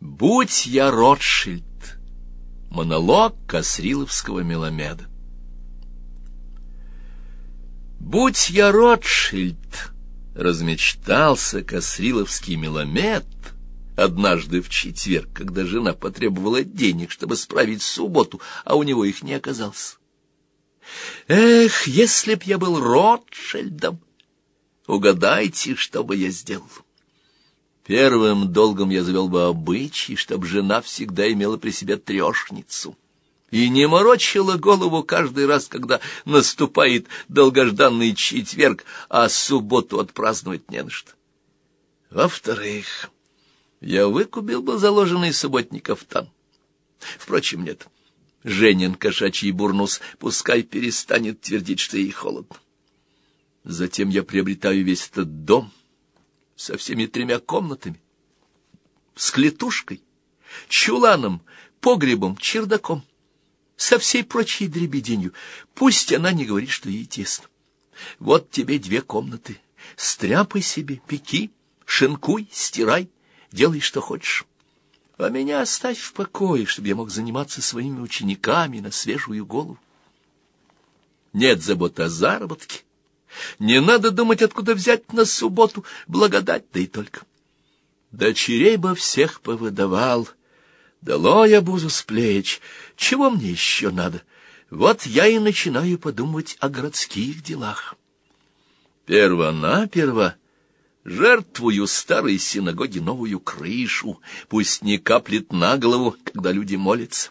Будь я Ротшильд. Монолог Косриловского меломеда. Будь я Ротшильд, размечтался Косриловский меломед однажды в четверг, когда жена потребовала денег, чтобы справить субботу, а у него их не оказалось. Эх, если б я был Ротшильдом, угадайте, что бы я сделал. Первым долгом я завел бы обычай, чтобы жена всегда имела при себе трешницу и не морочила голову каждый раз, когда наступает долгожданный четверг, а субботу отпраздновать не на что. Во-вторых, я выкупил бы заложенный субботний кафтан. Впрочем, нет. Женин кошачий бурнус пускай перестанет твердить, что ей холодно. Затем я приобретаю весь этот дом со всеми тремя комнатами, с клетушкой, чуланом, погребом, чердаком, со всей прочей дребеденью. Пусть она не говорит, что ей тесно. Вот тебе две комнаты. Стряпай себе, пеки, шинкуй, стирай, делай, что хочешь. А меня оставь в покое, чтобы я мог заниматься своими учениками на свежую голову. Нет заботы о заработке. Не надо думать, откуда взять на субботу благодать, да и только. Дочерей бы всех повыдавал. Дало я бузу с плеч. Чего мне еще надо? Вот я и начинаю подумать о городских делах. Перво-наперво жертвую старой синагоге новую крышу, пусть не каплет на голову, когда люди молятся.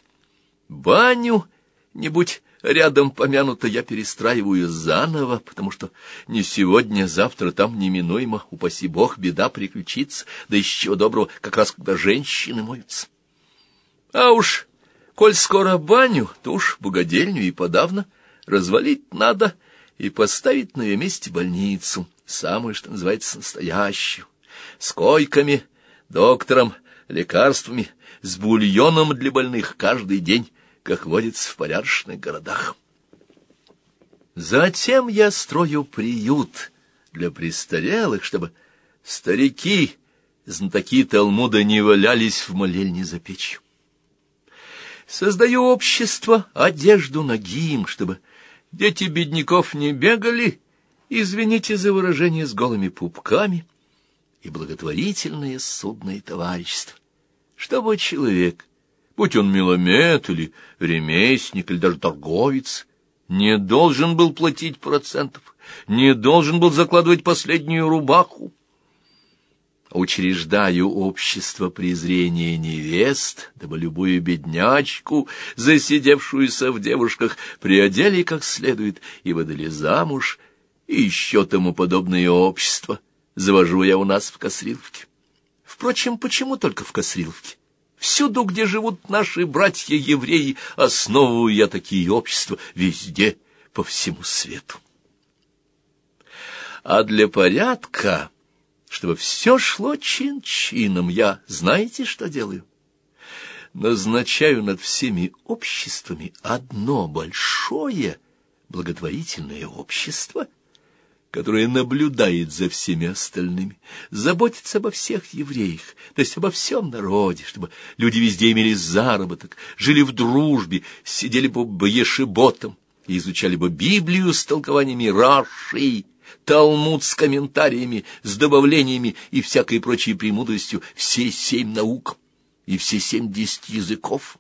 Баню, не будь рядом помянуто, я перестраиваю заново, потому что не сегодня, завтра там неминуемо, упаси бог, беда приключится, да еще доброго, как раз когда женщины моются. А уж, коль скоро баню, то уж богадельню и подавно развалить надо и поставить на ее месте больницу, самую, что называется, настоящую, с койками, доктором, лекарствами, с бульоном для больных каждый день, как водится в порядочных городах. Затем я строю приют для престарелых, чтобы старики, знатоки Талмуда, не валялись в молельне за печью. Создаю общество, одежду ногим, чтобы дети бедняков не бегали, извините за выражение, с голыми пупками, и благотворительное судное товарищество, чтобы человек будь он меломет или ремесленник, или даже торговец, не должен был платить процентов, не должен был закладывать последнюю рубаху. Учреждаю общество презрения невест, дабы любую беднячку, засидевшуюся в девушках, приодели как следует и выдали замуж, и еще тому подобное общество завожу я у нас в Косриловке. Впрочем, почему только в Косриловке? Всюду, где живут наши братья-евреи, основываю я такие общества везде, по всему свету. А для порядка, чтобы все шло чин-чином, я знаете, что делаю? Назначаю над всеми обществами одно большое благотворительное общество — которая наблюдает за всеми остальными, заботится обо всех евреях, то есть обо всем народе, чтобы люди везде имели заработок, жили в дружбе, сидели бы ешеботом и изучали бы Библию с толкованиями Раши, Талмуд с комментариями, с добавлениями и всякой прочей премудростью, все семь наук и все семьдесят языков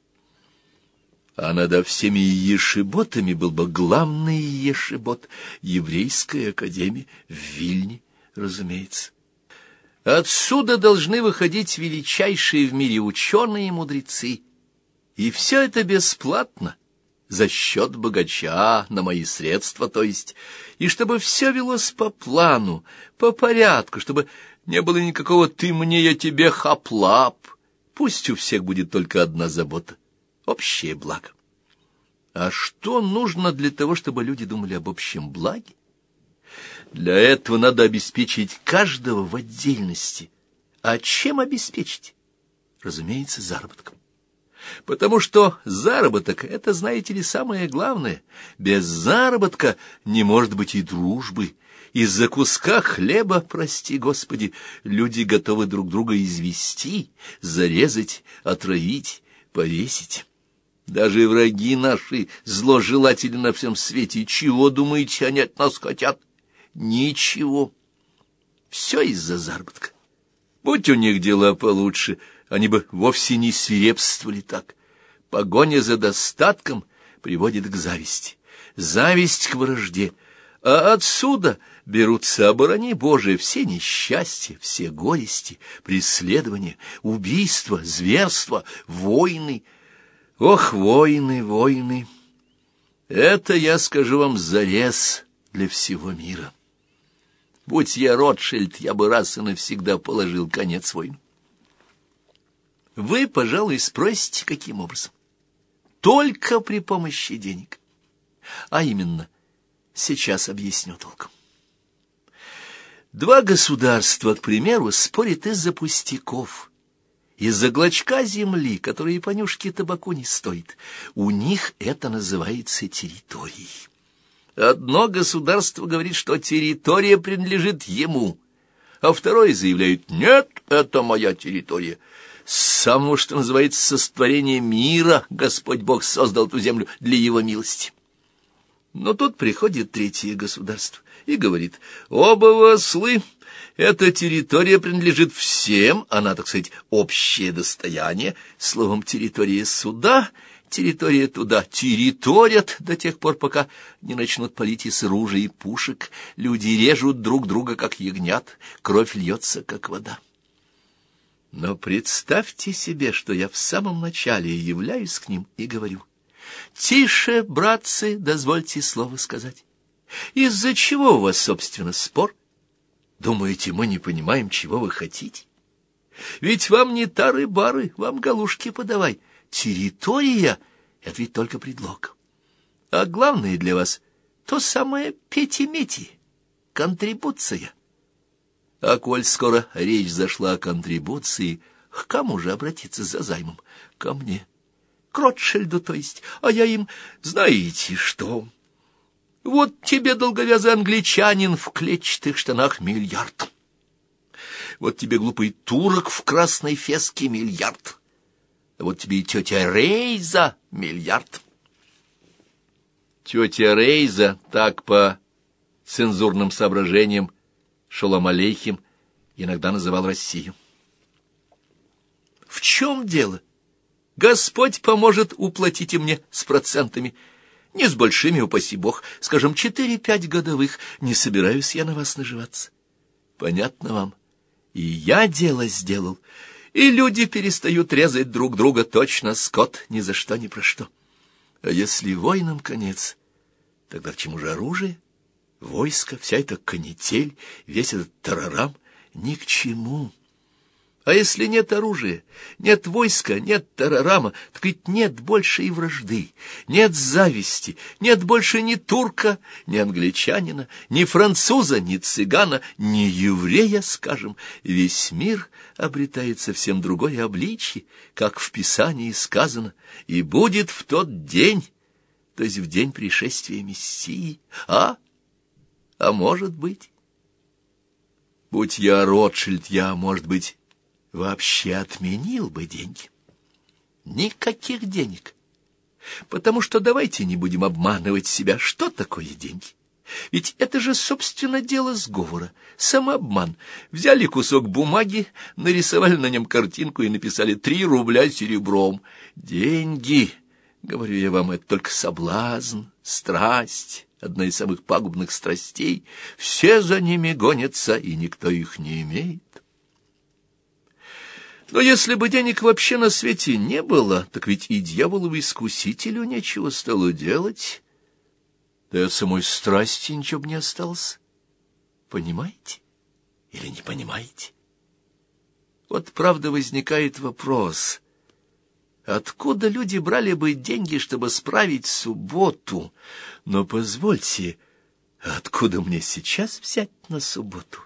а над всеми ешеботами был бы главный ешебот еврейской академии в Вильне, разумеется. Отсюда должны выходить величайшие в мире ученые и мудрецы. И все это бесплатно, за счет богача, на мои средства, то есть, и чтобы все велось по плану, по порядку, чтобы не было никакого «ты мне, я тебе, хаплап». Пусть у всех будет только одна забота — общее благо. А что нужно для того, чтобы люди думали об общем благе? Для этого надо обеспечить каждого в отдельности. А чем обеспечить? Разумеется, заработком. Потому что заработок — это, знаете ли, самое главное. Без заработка не может быть и дружбы, Из-за куска хлеба, прости Господи, люди готовы друг друга извести, зарезать, отравить, повесить. Даже враги наши, зложелатели на всем свете, чего, думаете, они от нас хотят? Ничего. Все из-за заработка. Будь у них дела получше, они бы вовсе не свирепствовали так. Погоня за достатком приводит к зависти, зависть к вражде, а отсюда берутся, оборони Божие, все несчастья, все горести, преследования, убийства, зверства, войны. Ох, войны, войны! Это, я скажу вам, зарез для всего мира. Будь я Ротшильд, я бы раз и навсегда положил конец войн. Вы, пожалуй, спросите, каким образом? Только при помощи денег. А именно, сейчас объясню толком. Два государства, к примеру, спорят из-за пустяков, из-за глочка земли, который и понюшки табаку не стоит. У них это называется территорией. Одно государство говорит, что территория принадлежит ему, а второе заявляет «нет, это моя территория». С самого, что называется, сотворения мира Господь Бог создал эту землю для его милости. Но тут приходит третье государство и говорит «оба вослы». Эта территория принадлежит всем, она, так сказать, общее достояние, словом, территория суда — территория туда территорят до тех пор, пока не начнут палить из ружей и пушек. Люди режут друг друга, как ягнят, кровь льется, как вода. Но представьте себе, что я в самом начале являюсь к ним и говорю. «Тише, братцы, дозвольте слово сказать. Из-за чего у вас, собственно, спор? Думаете, мы не понимаем, чего вы хотите? Ведь вам не тары-бары, вам галушки подавай» территория — это ведь только предлог. А главное для вас — то самое пети-мети, контрибуция. А коль скоро речь зашла о контрибуции, к кому же обратиться за займом? Ко мне. К Ротшильду, то есть. А я им, знаете что... Вот тебе, долговязый англичанин, в клетчатых штанах миллиард. Вот тебе, глупый турок в красной феске, миллиард. Вот тебе и тетя Рейза миллиард. Тетя Рейза так по цензурным соображениям Шолом Алейхим иногда называл Россию. В чем дело? Господь поможет уплатить и мне с процентами. Не с большими, упаси бог, скажем, четыре-пять годовых. Не собираюсь я на вас наживаться. Понятно вам? И я дело сделал и люди перестают резать друг друга точно скот ни за что ни про что. А если воинам конец, тогда к чему же оружие? Войско, вся эта канитель, весь этот тарарам ни к чему. А если нет оружия, нет войска, нет тарарама, так ведь нет больше и вражды, нет зависти, нет больше ни турка, ни англичанина, ни француза, ни цыгана, ни еврея, скажем. Весь мир обретает совсем другое обличье, как в Писании сказано, и будет в тот день, то есть в день пришествия Мессии, а? А может быть... Будь я Ротшильд, я, может быть, вообще отменил бы деньги. Никаких денег. Потому что давайте не будем обманывать себя, что такое деньги. Ведь это же, собственно, дело сговора, самообман. Взяли кусок бумаги, нарисовали на нем картинку и написали «три рубля серебром». Деньги, говорю я вам, это только соблазн, страсть, одна из самых пагубных страстей. Все за ними гонятся, и никто их не имеет. Но если бы денег вообще на свете не было, так ведь и дьяволу-искусителю нечего стало делать. Да и от самой страсти ничего бы не осталось. Понимаете или не понимаете? Вот правда возникает вопрос, откуда люди брали бы деньги, чтобы справить субботу? Но позвольте, откуда мне сейчас взять на субботу?